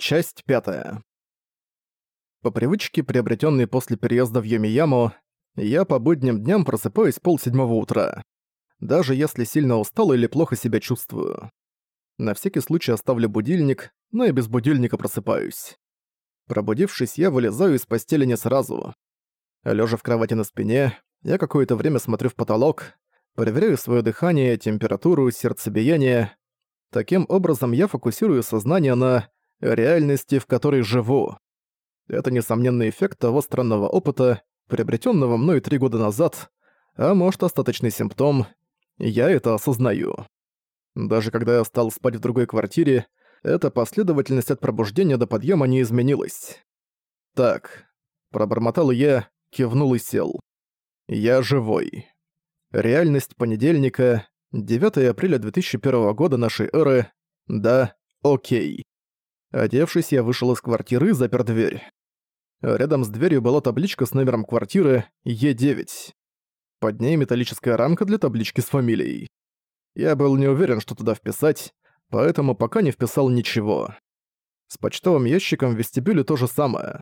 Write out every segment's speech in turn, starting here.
Часть пятая. По привычке, приобретенной после переезда в Йомияму, я по будним дням просыпаюсь полседьмого утра. Даже если сильно устал или плохо себя чувствую. На всякий случай оставлю будильник, но и без будильника просыпаюсь. Пробудившись, я вылезаю из постели не сразу. Лежа в кровати на спине, я какое-то время смотрю в потолок, проверяю свое дыхание, температуру, сердцебиение. Таким образом, я фокусирую сознание на реальности, в которой живу. Это несомненный эффект того странного опыта, приобретенного мной три года назад, а может остаточный симптом. Я это осознаю. Даже когда я стал спать в другой квартире, эта последовательность от пробуждения до подъема не изменилась. Так, пробормотал я, кивнул и сел. Я живой. Реальность понедельника, 9 апреля 2001 года нашей эры. Да, окей. Одевшись, я вышел из квартиры и запер дверь. Рядом с дверью была табличка с номером квартиры Е9. Под ней металлическая рамка для таблички с фамилией. Я был не уверен, что туда вписать, поэтому пока не вписал ничего. С почтовым ящиком в вестибюле то же самое.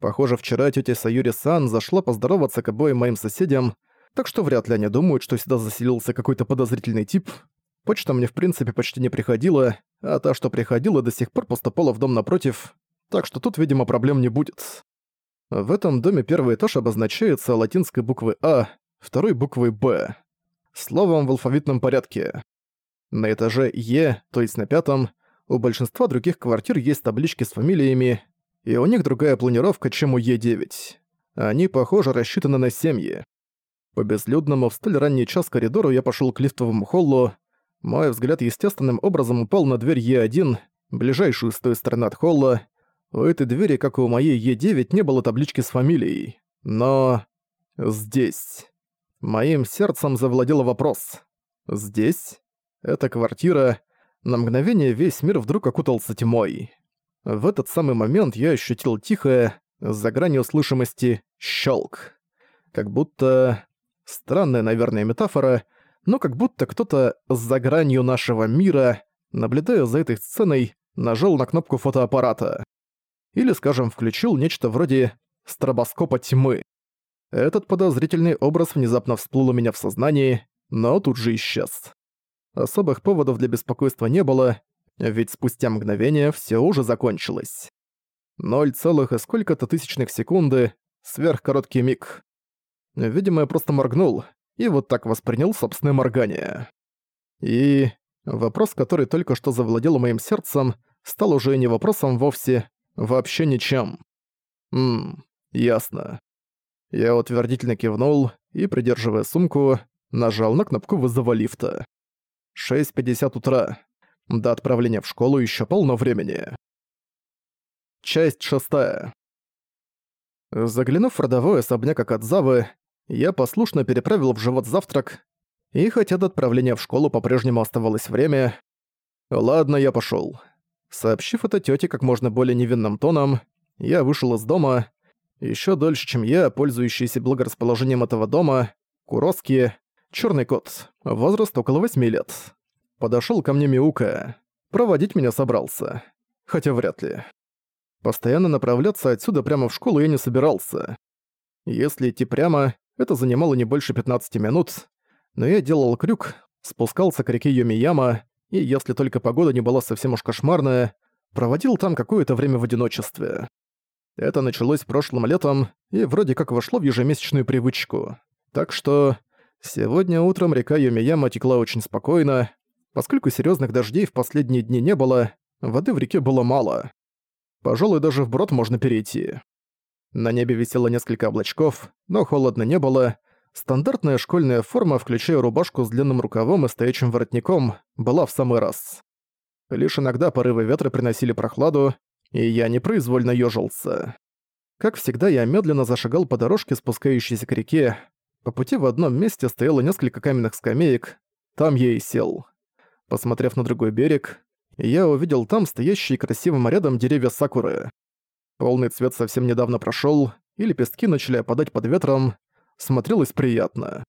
Похоже, вчера тетя Саюри-сан зашла поздороваться к обоим моим соседям, так что вряд ли они думают, что сюда заселился какой-то подозрительный тип. Почта мне в принципе почти не приходила, а та, что приходила, до сих пор поступала в дом напротив, так что тут, видимо, проблем не будет. В этом доме первый этаж обозначается латинской буквой «А», второй буквой «Б». Словом в алфавитном порядке. На этаже «Е», то есть на пятом, у большинства других квартир есть таблички с фамилиями, и у них другая планировка, чем у Е9. Они, похоже, рассчитаны на семьи. По безлюдному в столь ранний час коридору я пошел к лифтовому холлу, мой взгляд естественным образом упал на дверь Е1, ближайшую с той стороны от холла. У этой двери, как и у моей Е9, не было таблички с фамилией. Но... здесь... Моим сердцем завладел вопрос. Здесь? Эта квартира... На мгновение весь мир вдруг окутался тьмой. В этот самый момент я ощутил тихое, за гранью слышимости, щелк. Как будто... Странная, наверное, метафора — но как будто кто-то за гранью нашего мира, наблюдая за этой сценой, нажал на кнопку фотоаппарата. Или, скажем, включил нечто вроде стробоскопа тьмы. Этот подозрительный образ внезапно всплыл у меня в сознании, но тут же исчез. Особых поводов для беспокойства не было, ведь спустя мгновение все уже закончилось. Ноль целых и сколько-то тысячных секунды, сверхкороткий миг. Видимо, я просто моргнул, и вот так воспринял собственное моргание. И вопрос, который только что завладел моим сердцем, стал уже не вопросом вовсе, вообще ничем. Ммм, ясно. Я утвердительно кивнул и, придерживая сумку, нажал на кнопку вызова лифта. 6.50 утра. До отправления в школу еще полно времени. Часть шестая. Заглянув в родовой особняк Акадзавы, я послушно переправил в живот завтрак, и хотя до отправления в школу по-прежнему оставалось время... Ладно, я пошёл. Сообщив это тёте как можно более невинным тоном, я вышел из дома. Ещё дольше, чем я, пользующийся благорасположением этого дома, Куроски, чёрный кот, возраст около восьми лет. Подошёл ко мне Миука. Проводить меня собрался. Хотя вряд ли. Постоянно направляться отсюда прямо в школу я не собирался. Если идти прямо, это занимало не больше 15 минут, но я делал крюк, спускался к реке Йомияма, и если только погода не была совсем уж кошмарная, проводил там какое-то время в одиночестве. Это началось прошлым летом и вроде как вошло в ежемесячную привычку. Так что сегодня утром река Йомияма текла очень спокойно, поскольку серьезных дождей в последние дни не было, воды в реке было мало. Пожалуй, даже вброд можно перейти. На небе висело несколько облачков, но холодно не было. Стандартная школьная форма, включая рубашку с длинным рукавом и стоячим воротником, была в самый раз. Лишь иногда порывы ветра приносили прохладу, и я непроизвольно ёжился. Как всегда, я медленно зашагал по дорожке, спускающейся к реке. По пути в одном месте стояло несколько каменных скамеек, там я и сел. Посмотрев на другой берег, я увидел там стоящие красивым рядом деревья сакуры. Полный цвет совсем недавно прошёл, и лепестки начали опадать под ветром. Смотрелось приятно.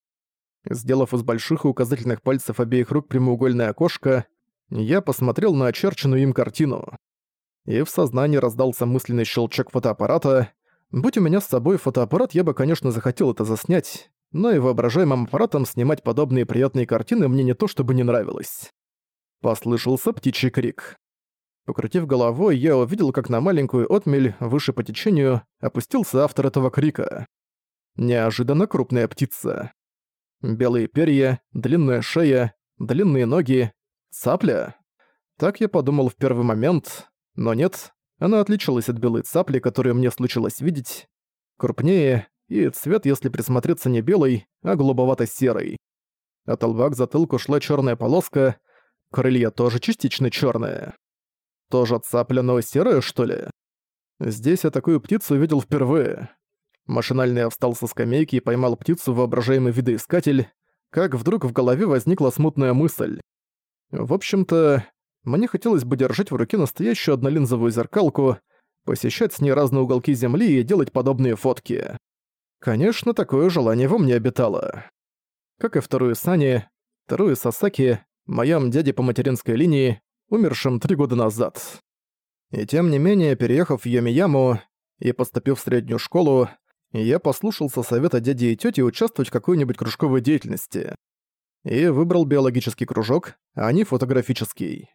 Сделав из больших и указательных пальцев обеих рук прямоугольное окошко, я посмотрел на очерченную им картину. и в сознании раздался мысленный щелчок фотоаппарата. Будь у меня с собой фотоаппарат, я бы, конечно, захотел это заснять, но и воображаемым аппаратом снимать подобные приятные картины мне не то чтобы не нравилось. Послышался птичий крик. Покрутив головой, я увидел, как на маленькую отмель, выше по течению, опустился автор этого крика. Неожиданно крупная птица. Белые перья, длинная шея, длинные ноги, цапля. Так я подумал в первый момент, но нет, она отличалась от белой цапли, которую мне случилось видеть. Крупнее, и цвет, если присмотреться, не белый, а голубовато-серый. От лба к затылку шла черная полоска, крылья тоже частично черные. Тоже цапля, но серая, что ли? Здесь я такую птицу видел впервые. Машинально я встал со скамейки и поймал птицу воображаемый видоискатель, как вдруг в голове возникла смутная мысль. В общем-то, мне хотелось бы держать в руке настоящую однолинзовую зеркалку, посещать с ней разные уголки Земли и делать подобные фотки. Конечно, такое желание во мне обитало. Как и вторую Сани, вторую Сасаки, моем дяде по материнской линии, умершим три года назад. И тем не менее, переехав в Йомияму и поступив в среднюю школу, я послушался совета дяди и тети участвовать в какой-нибудь кружковой деятельности. И выбрал биологический кружок, а не фотографический.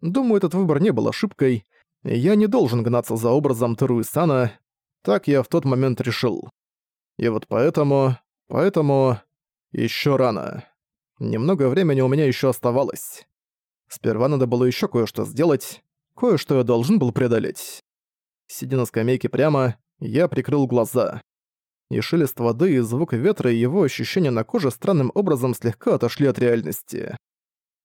Думаю, этот выбор не был ошибкой, я не должен гнаться за образом Теру Сана, так я в тот момент решил. И вот поэтому... поэтому... еще рано. Немного времени у меня еще оставалось. Сперва надо было еще кое-что сделать, кое-что я должен был преодолеть. Сидя на скамейке прямо, я прикрыл глаза. И шелест воды, и звук ветра, и его ощущения на коже странным образом слегка отошли от реальности.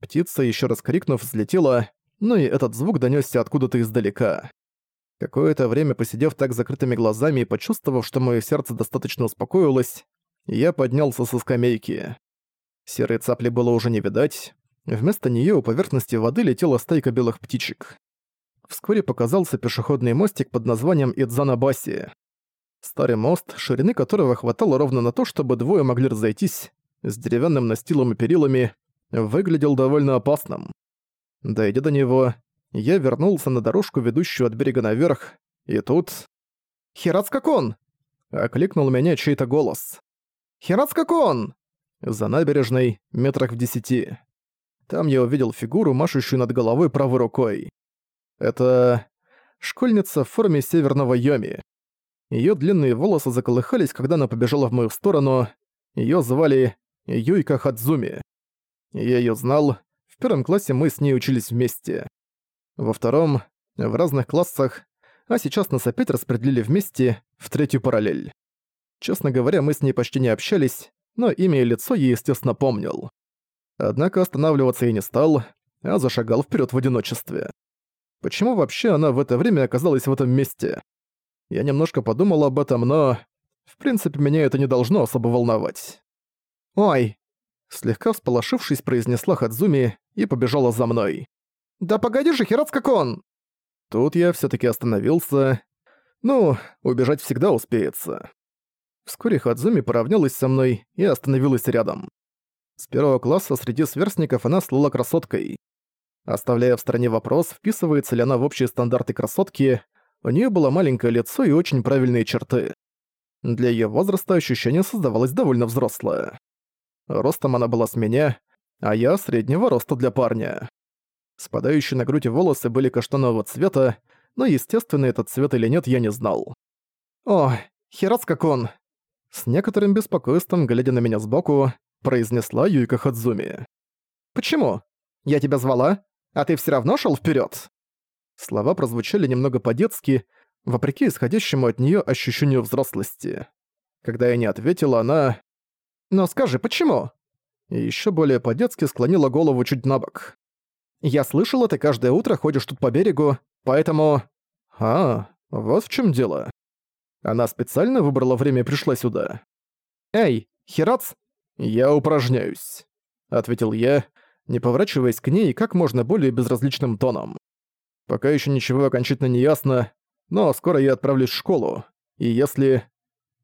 Птица, еще раз крикнув, взлетела, но и этот звук донёсся откуда-то издалека. Какое-то время посидев так закрытыми глазами и почувствовав, что мое сердце достаточно успокоилось, я поднялся со скамейки. Серой цапли было уже не видать, Вместо нее у поверхности воды летела стайка белых птичек. Вскоре показался пешеходный мостик под названием Идзанабаси. Старый мост, ширины которого хватало ровно на то, чтобы двое могли разойтись, с деревянным настилом и перилами, выглядел довольно опасным. Дойдя до него, я вернулся на дорожку, ведущую от берега наверх, и тут... «Хирацкакон!» — окликнул меня чей-то голос. «Хирацкакон!» За набережной, метрах в десяти. Там я увидел фигуру, машущую над головой правой рукой. Это... школьница в форме северного Йоми. Её длинные волосы заколыхались, когда она побежала в мою сторону. Её звали Юйка Хадзуми. Я её знал. В первом классе мы с ней учились вместе. Во втором — в разных классах, а сейчас нас опять распределили вместе, в третью параллель. Честно говоря, мы с ней почти не общались, но имя и лицо я, естественно, помнил. Однако останавливаться и не стал, а зашагал вперед в одиночестве. Почему вообще она в это время оказалась в этом месте? Я немножко подумал об этом, но... В принципе, меня это не должно особо волновать. «Ой!» Слегка всполошившись, произнесла Хадзуми и побежала за мной. «Да погоди же, Хирацка-кон!» Тут я все таки остановился. Ну, убежать всегда успеется. Вскоре Хадзуми поравнялась со мной и остановилась рядом. С первого класса среди сверстников она слыла красоткой. Оставляя в стороне вопрос, вписывается ли она в общие стандарты красотки, у нее было маленькое лицо и очень правильные черты. Для ее возраста ощущение создавалось довольно взрослое. Ростом она была с меня, а я среднего роста для парня. Спадающие на грудь волосы были каштанового цвета, но, естественно, этот цвет или нет, я не знал. «О, Хирацка-кун!» С некоторым беспокойством, глядя на меня сбоку, произнесла Юйка Хадзуми. «Почему? Я тебя звала, а ты все равно шел вперед. Слова прозвучали немного по-детски, вопреки исходящему от нее ощущению взрослости. Когда я не ответила, она... «Но скажи, почему?» И ещё более по-детски склонила голову чуть на бок. «Я слышала, ты каждое утро ходишь тут по берегу, поэтому...» «А, вот в чем дело. Она специально выбрала время и пришла сюда. Эй, Хирац, «Я упражняюсь», — ответил я, не поворачиваясь к ней как можно более безразличным тоном. «Пока еще ничего окончательно не ясно, но скоро я отправлюсь в школу, и если...»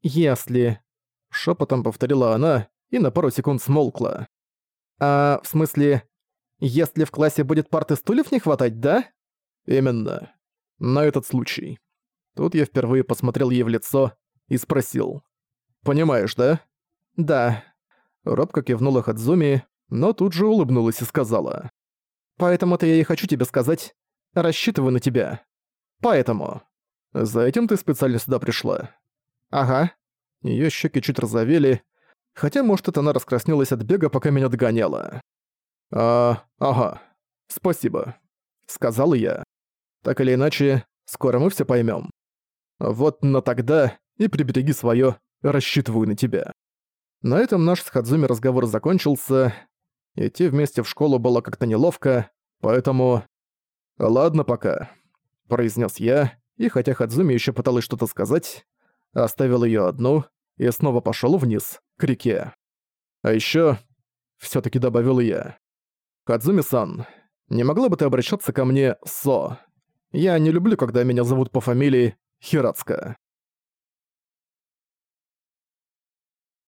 «Если...» — шепотом повторила она и на пару секунд смолкла. «А, в смысле, если в классе будет парты стульев не хватать, да?» «Именно. На этот случай. Тут я впервые посмотрел ей в лицо и спросил. «Понимаешь, да?» «Да». Робко кивнула Хадзуми, но тут же улыбнулась и сказала. «Поэтому-то я и хочу тебе сказать. Рассчитываю на тебя. Поэтому». «За этим ты специально сюда пришла?» «Ага». Её щеки чуть розовели, хотя, может, это она раскраснелась от бега, пока меня догоняла. «А, ага. Спасибо», — сказал я. «Так или иначе, скоро мы все поймем. Вот на тогда и прибереги свое, рассчитываю на тебя». На этом наш с Хадзуми разговор закончился. Идти вместе в школу было как-то неловко, поэтому... «Ладно пока», — произнес я, и хотя Хадзуми еще пыталась что-то сказать, оставил ее одну и снова пошел вниз, к реке. А еще все таки добавил я. «Хадзуми-сан, не могла бы ты обращаться ко мне Со? Я не люблю, когда меня зовут по фамилии Хирацка».